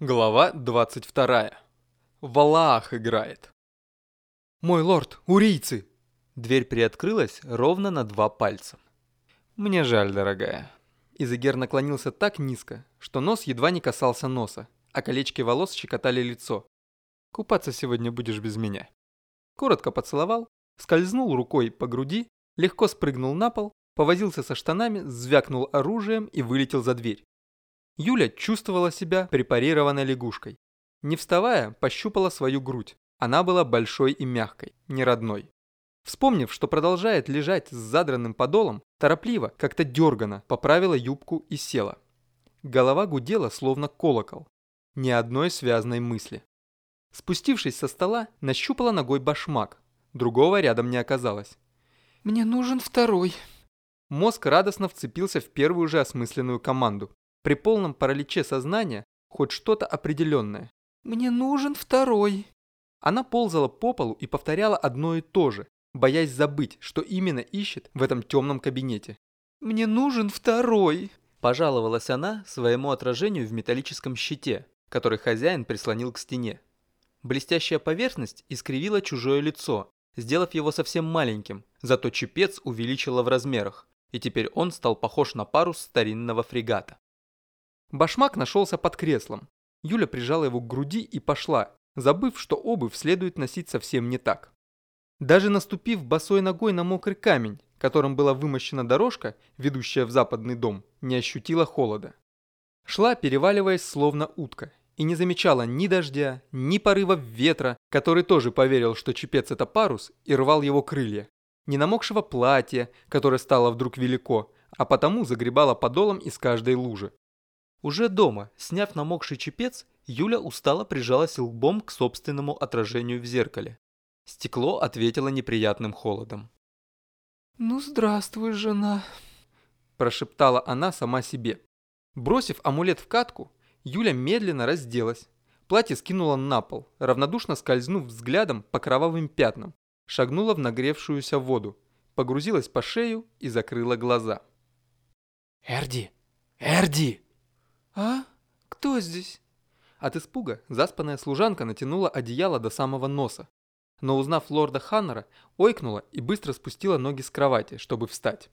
Глава 22. Валаах играет. «Мой лорд, урийцы!» Дверь приоткрылась ровно на два пальца. «Мне жаль, дорогая». Изегер наклонился так низко, что нос едва не касался носа, а колечки волос щекотали лицо. «Купаться сегодня будешь без меня». Коротко поцеловал, скользнул рукой по груди, легко спрыгнул на пол, повозился со штанами, звякнул оружием и вылетел за дверь. Юля чувствовала себя препарированной лягушкой. Не вставая, пощупала свою грудь. Она была большой и мягкой, не родной. Вспомнив, что продолжает лежать с задранным подолом, торопливо, как-то дергано, поправила юбку и села. Голова гудела, словно колокол. Ни одной связной мысли. Спустившись со стола, нащупала ногой башмак. Другого рядом не оказалось. «Мне нужен второй». Мозг радостно вцепился в первую же осмысленную команду. При полном параличе сознания хоть что-то определенное. «Мне нужен второй». Она ползала по полу и повторяла одно и то же, боясь забыть, что именно ищет в этом темном кабинете. «Мне нужен второй», – пожаловалась она своему отражению в металлическом щите, который хозяин прислонил к стене. Блестящая поверхность искривила чужое лицо, сделав его совсем маленьким, зато чепец увеличила в размерах, и теперь он стал похож на парус старинного фрегата. Башмак нашелся под креслом. Юля прижала его к груди и пошла, забыв, что обувь следует носить совсем не так. Даже наступив босой ногой на мокрый камень, которым была вымощена дорожка, ведущая в западный дом, не ощутила холода. Шла, переваливаясь, словно утка, и не замечала ни дождя, ни порыва ветра, который тоже поверил, что чепец это парус, и рвал его крылья, ни намокшего платья, которое стало вдруг велико, а потому загребало подолом из каждой лужи. Уже дома, сняв намокший чепец, Юля устало прижалась лбом к собственному отражению в зеркале. Стекло ответило неприятным холодом. «Ну, здравствуй, жена», – прошептала она сама себе. Бросив амулет в катку, Юля медленно разделась. Платье скинула на пол, равнодушно скользнув взглядом по кровавым пятнам, шагнула в нагревшуюся воду, погрузилась по шею и закрыла глаза. «Эрди! Эрди!» «А? Кто здесь?» От испуга заспанная служанка натянула одеяло до самого носа. Но узнав лорда Ханнера, ойкнула и быстро спустила ноги с кровати, чтобы встать.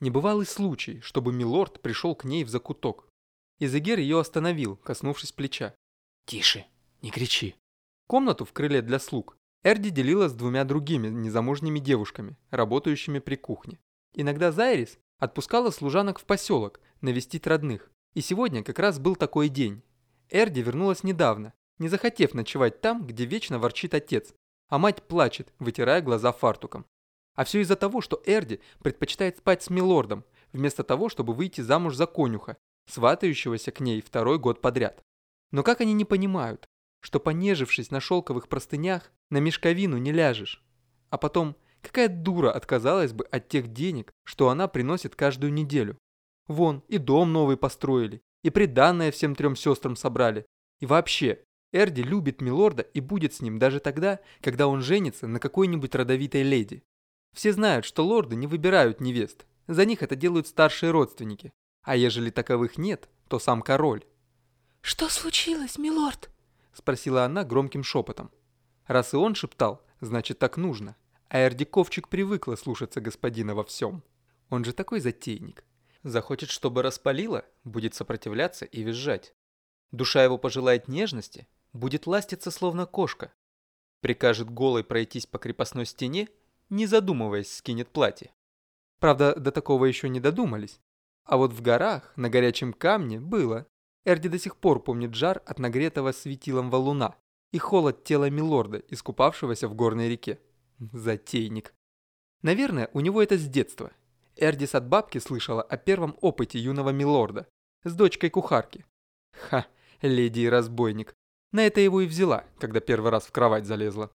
Небывалый случай, чтобы милорд пришел к ней в закуток. Изегер ее остановил, коснувшись плеча. «Тише, не кричи». Комнату в крыле для слуг Эрди делила с двумя другими незамужними девушками, работающими при кухне. Иногда Зайрис отпускала служанок в поселок навестить родных, и сегодня как раз был такой день. Эрди вернулась недавно, не захотев ночевать там, где вечно ворчит отец, а мать плачет, вытирая глаза фартуком. А все из-за того, что Эрди предпочитает спать с милордом, вместо того, чтобы выйти замуж за конюха, сватающегося к ней второй год подряд. Но как они не понимают, что понежившись на шелковых простынях, на мешковину не ляжешь? А потом, какая дура отказалась бы от тех денег, что она приносит каждую неделю? Вон, и дом новый построили, и приданное всем трем сестрам собрали. И вообще, Эрди любит Милорда и будет с ним даже тогда, когда он женится на какой-нибудь родовитой леди. Все знают, что лорды не выбирают невест. За них это делают старшие родственники. А ежели таковых нет, то сам король. «Что случилось, милорд?» Спросила она громким шепотом. Раз и он шептал, значит так нужно. А Эрдиковчик привыкла слушаться господина во всем. Он же такой затейник. Захочет, чтобы распалило, будет сопротивляться и визжать. Душа его пожелает нежности, будет ластиться словно кошка. Прикажет голой пройтись по крепостной стене, не задумываясь, скинет платье. Правда, до такого еще не додумались. А вот в горах, на горячем камне, было. Эрди до сих пор помнит жар от нагретого светилом валуна и холод тела Милорда, искупавшегося в горной реке. Затейник. Наверное, у него это с детства – Эрдис от бабки слышала о первом опыте юного милорда с дочкой кухарки. Ха, леди и разбойник. На это его и взяла, когда первый раз в кровать залезла.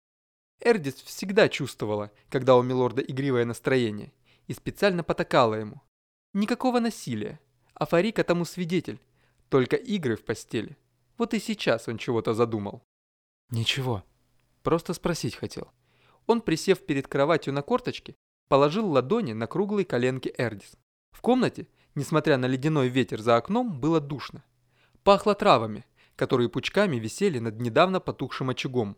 Эрдис всегда чувствовала, когда у милорда игривое настроение, и специально потакала ему. Никакого насилия, а Фарика тому свидетель, только игры в постели. Вот и сейчас он чего-то задумал. Ничего, просто спросить хотел. Он, присев перед кроватью на корточке, положил ладони на круглые коленки Эрдис. В комнате, несмотря на ледяной ветер за окном, было душно. Пахло травами, которые пучками висели над недавно потухшим очагом.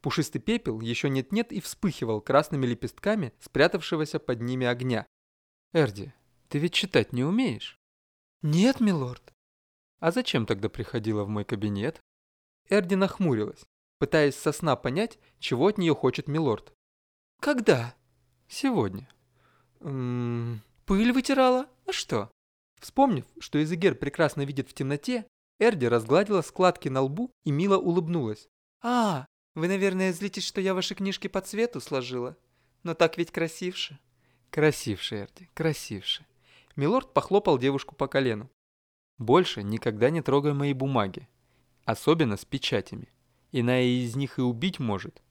Пушистый пепел еще нет-нет и вспыхивал красными лепестками спрятавшегося под ними огня. Эрди, ты ведь читать не умеешь? Нет, милорд. А зачем тогда приходила в мой кабинет? Эрди нахмурилась, пытаясь со сна понять, чего от нее хочет милорд. Когда? Сегодня. Ммм, пыль вытирала? А что? Вспомнив, что Изегер прекрасно видит в темноте, Эрди разгладила складки на лбу и мило улыбнулась. «А, вы, наверное, злитесь, что я ваши книжки по цвету сложила. Но так ведь красивше». «Красивше, Эрди, красивше». Милорд похлопал девушку по колену. «Больше никогда не трогай мои бумаги. Особенно с печатями. Иная из них и убить может.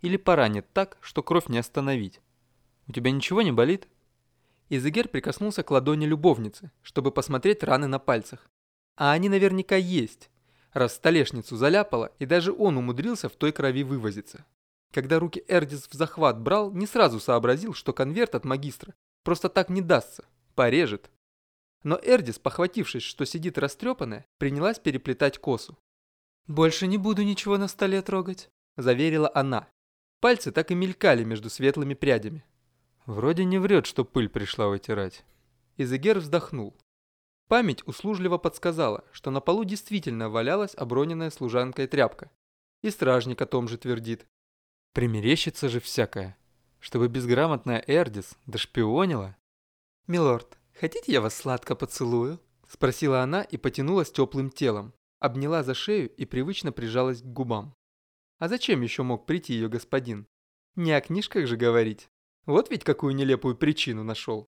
Или поранит так, что кровь не остановить. У тебя ничего не болит?» Изегер прикоснулся к ладони любовницы, чтобы посмотреть раны на пальцах. А они наверняка есть, раз столешницу заляпало, и даже он умудрился в той крови вывозиться. Когда руки Эрдис в захват брал, не сразу сообразил, что конверт от магистра просто так не дастся, порежет. Но Эрдис, похватившись, что сидит растрепанная, принялась переплетать косу. «Больше не буду ничего на столе трогать», – заверила она. Пальцы так и мелькали между светлыми прядями. Вроде не врет, что пыль пришла вытирать. Изегер вздохнул. Память услужливо подсказала, что на полу действительно валялась оброненная служанкой тряпка. И стражник о том же твердит. Примерещится же всякое. Чтобы безграмотная Эрдис дошпионила. «Милорд, хотите я вас сладко поцелую?» Спросила она и потянулась теплым телом. Обняла за шею и привычно прижалась к губам. А зачем еще мог прийти ее господин? Не о книжках же говорить. Вот ведь какую нелепую причину нашел.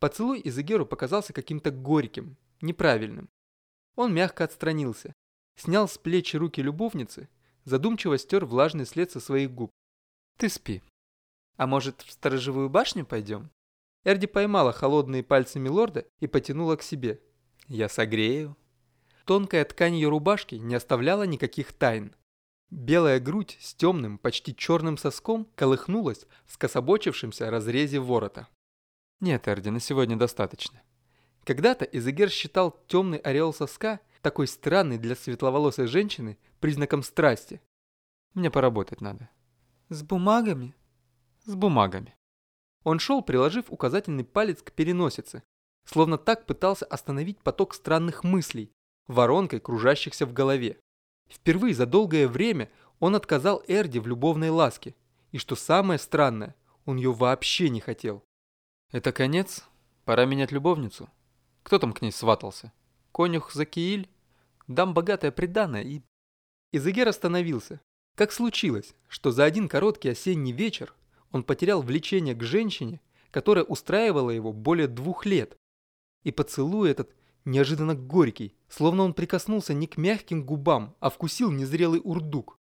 Поцелуй Изегеру показался каким-то горьким, неправильным. Он мягко отстранился, снял с плеч руки любовницы, задумчиво стер влажный след со своих губ. «Ты спи. А может, в сторожевую башню пойдем?» Эрди поймала холодные пальцы милорда и потянула к себе. «Я согрею». Тонкая ткань ее рубашки не оставляла никаких тайн. Белая грудь с темным, почти черным соском колыхнулась в скособочившемся разрезе ворота. Нет, Эрди, на сегодня достаточно. Когда-то Изегер считал темный ореол соска, такой странный для светловолосой женщины, признаком страсти. Мне поработать надо. С бумагами? С бумагами. Он шел, приложив указательный палец к переносице, словно так пытался остановить поток странных мыслей, воронкой кружащихся в голове. Впервые за долгое время он отказал Эрди в любовной ласке. И что самое странное, он ее вообще не хотел. Это конец? Пора менять любовницу? Кто там к ней сватался? Конюх Закииль? Дам богатое приданое и... Изегер остановился. Как случилось, что за один короткий осенний вечер он потерял влечение к женщине, которая устраивала его более двух лет. И поцелуй этот неожиданно горький, словно он прикоснулся не к мягким губам, а вкусил незрелый урдук.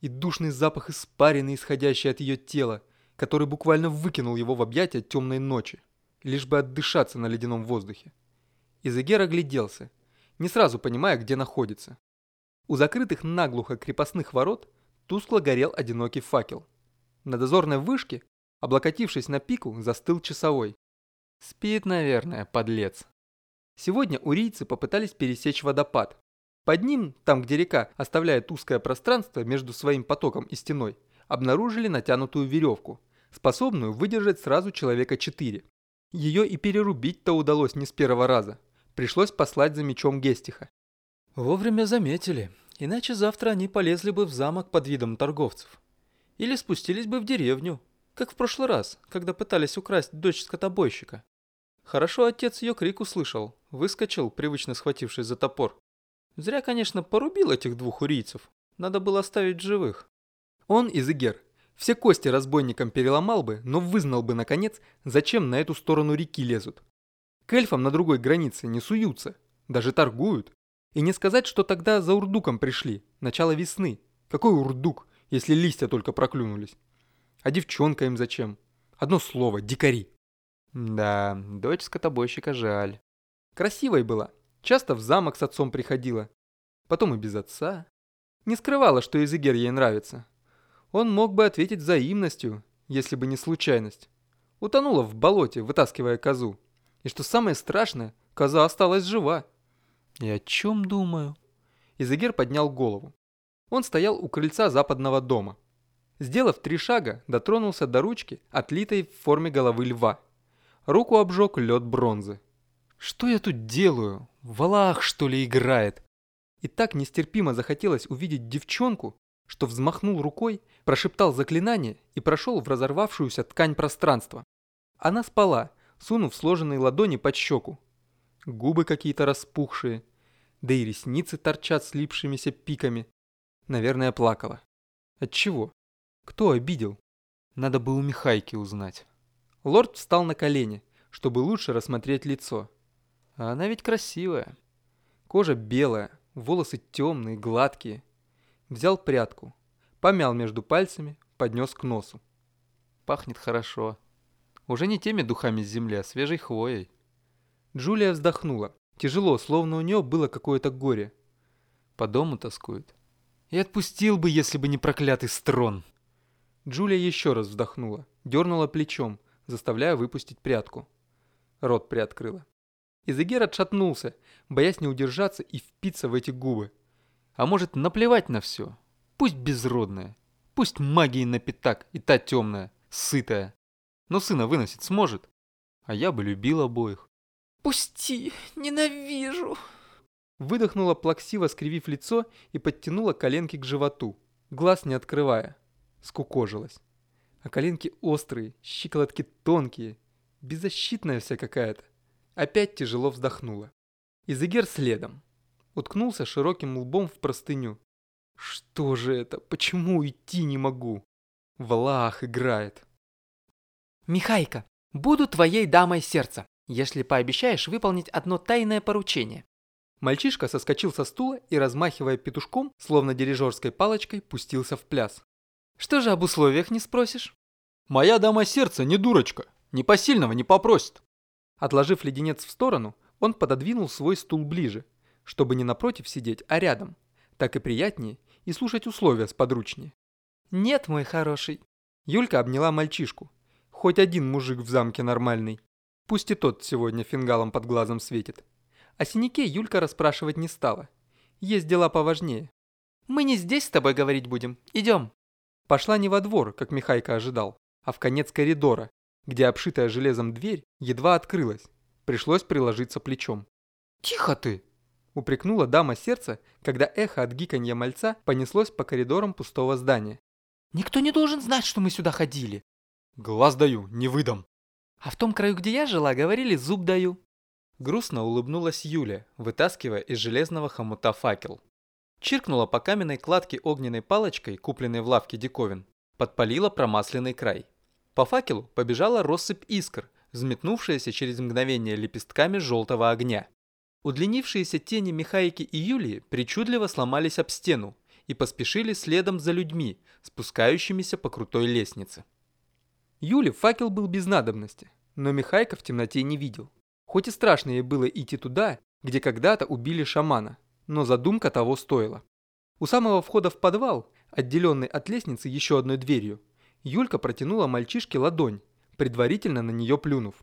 И душный запах испарины, исходящий от ее тела, который буквально выкинул его в объятия темной ночи, лишь бы отдышаться на ледяном воздухе. Изегер огляделся, не сразу понимая, где находится. У закрытых наглухо крепостных ворот тускло горел одинокий факел. На дозорной вышке, облокотившись на пику, застыл часовой. Спит, наверное, подлец. Сегодня урийцы попытались пересечь водопад. Под ним, там где река оставляет узкое пространство между своим потоком и стеной, обнаружили натянутую веревку, способную выдержать сразу человека четыре. Ее и перерубить-то удалось не с первого раза. Пришлось послать за мечом Гестиха. Вовремя заметили, иначе завтра они полезли бы в замок под видом торговцев. Или спустились бы в деревню, как в прошлый раз, когда пытались украсть дочь скотобойщика. Хорошо отец ее крик услышал, выскочил, привычно схватившись за топор. Зря, конечно, порубил этих двух урийцев. Надо было оставить живых. Он из Игер. Все кости разбойникам переломал бы, но вызнал бы, наконец, зачем на эту сторону реки лезут. К эльфам на другой границе не суются, даже торгуют. И не сказать, что тогда за урдуком пришли, начало весны. Какой урдук, если листья только проклюнулись? А девчонка им зачем? Одно слово – дикари. Да, дочь скотобойщика жаль. Красивой была, часто в замок с отцом приходила. Потом и без отца. Не скрывала, что Изегер ей нравится. Он мог бы ответить взаимностью, если бы не случайность. Утонула в болоте, вытаскивая козу. И что самое страшное, коза осталась жива. И о чем думаю? Изегер поднял голову. Он стоял у крыльца западного дома. Сделав три шага, дотронулся до ручки, отлитой в форме головы льва. Руку обжег лед бронзы. «Что я тут делаю? Валах, что ли, играет?» И так нестерпимо захотелось увидеть девчонку, что взмахнул рукой, прошептал заклинание и прошел в разорвавшуюся ткань пространства. Она спала, сунув сложенные ладони под щеку. Губы какие-то распухшие, да и ресницы торчат слипшимися пиками. Наверное, плакала. От чего? Кто обидел? Надо бы у Михайки узнать. Лорд встал на колени, чтобы лучше рассмотреть лицо. А она ведь красивая. Кожа белая, волосы темные, гладкие. Взял прядку, помял между пальцами, поднес к носу. Пахнет хорошо. Уже не теми духами с земли, а свежей хвоей. Джулия вздохнула. Тяжело, словно у нее было какое-то горе. По дому тоскует. И отпустил бы, если бы не проклятый строн. Джулия еще раз вздохнула, дернула плечом, заставляя выпустить прядку. Рот приоткрыла. Изегер отшатнулся, боясь не удержаться и впиться в эти губы. А может наплевать на все. Пусть безродная. Пусть магией на пятак и та темная, сытая. Но сына выносить сможет. А я бы любил обоих. «Пусти, ненавижу!» Выдохнула плаксиво, скривив лицо и подтянула коленки к животу, глаз не открывая. Скукожилась. А коленки острые, щиколотки тонкие, беззащитная вся какая-то. Опять тяжело вздохнула. Изегер следом. Уткнулся широким лбом в простыню. Что же это? Почему идти не могу? Влах играет. «Михайка, буду твоей дамой сердца если пообещаешь выполнить одно тайное поручение». Мальчишка соскочил со стула и, размахивая петушком, словно дирижерской палочкой, пустился в пляс. «Что же об условиях не спросишь?» «Моя дама сердца не дурочка, ни посильного не попросит». Отложив леденец в сторону, он пододвинул свой стул ближе, чтобы не напротив сидеть, а рядом. Так и приятнее, и слушать условия сподручнее. «Нет, мой хороший». Юлька обняла мальчишку. Хоть один мужик в замке нормальный. Пусть и тот сегодня фингалом под глазом светит. О синяке Юлька расспрашивать не стала. Есть дела поважнее. «Мы не здесь с тобой говорить будем. Идем». Пошла не во двор, как Михайка ожидал, а в конец коридора, где обшитая железом дверь едва открылась. Пришлось приложиться плечом. «Тихо ты!» упрекнула дама сердца, когда эхо от гиканья мальца понеслось по коридорам пустого здания. «Никто не должен знать, что мы сюда ходили». «Глаз даю, не выдам». А в том краю, где я жила, говорили «зуб даю». Грустно улыбнулась Юля, вытаскивая из железного хомута факел. Чиркнула по каменной кладке огненной палочкой, купленной в лавке диковин. Подпалила промасленный край. По факелу побежала россыпь искр, взметнувшаяся через мгновение лепестками желтого огня. Удлинившиеся тени Михайки и Юлии причудливо сломались об стену и поспешили следом за людьми, спускающимися по крутой лестнице. Юле факел был без надобности, но Михайка в темноте не видел. Хоть и страшно ей было идти туда, где когда-то убили шамана, но задумка того стоила. У самого входа в подвал, отделенный от лестницы еще одной дверью, Юлька протянула мальчишке ладонь, предварительно на нее плюнув.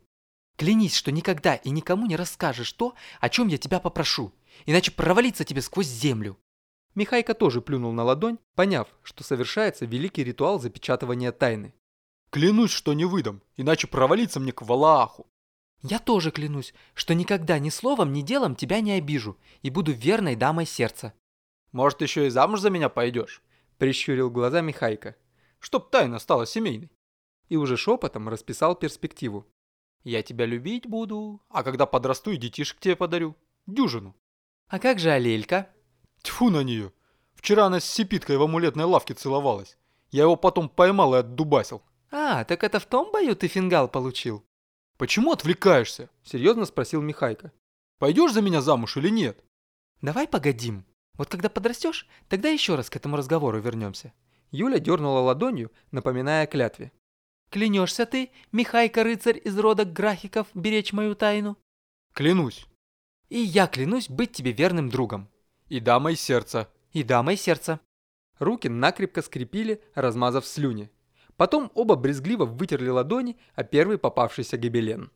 «Клянись, что никогда и никому не расскажешь то, о чем я тебя попрошу, иначе провалиться тебе сквозь землю». Михайка тоже плюнул на ладонь, поняв, что совершается великий ритуал запечатывания тайны. Клянусь, что не выдам, иначе провалиться мне к Валааху. Я тоже клянусь, что никогда ни словом, ни делом тебя не обижу и буду верной дамой сердца. Может, еще и замуж за меня пойдешь? Прищурил глаза Михайка. Чтоб тайна стала семейной. И уже шепотом расписал перспективу. Я тебя любить буду, а когда подрасту и детишек тебе подарю. Дюжину. А как же Алелька? Тьфу на нее. Вчера она с Сипиткой в амулетной лавке целовалась. Я его потом поймал и отдубасил. «А, так это в том бою ты фингал получил?» «Почему отвлекаешься?» – серьезно спросил Михайка. «Пойдешь за меня замуж или нет?» «Давай погодим. Вот когда подрастешь, тогда еще раз к этому разговору вернемся». Юля дернула ладонью, напоминая о клятве. «Клянешься ты, Михайка-рыцарь из рода Грахиков, беречь мою тайну?» «Клянусь». «И я клянусь быть тебе верным другом». «И дамой сердца». «И дамой сердца». Руки накрепко скрепили, размазав слюни. Потом оба брезгливо вытерли ладони, а первый попавшийся гобелен.